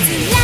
to.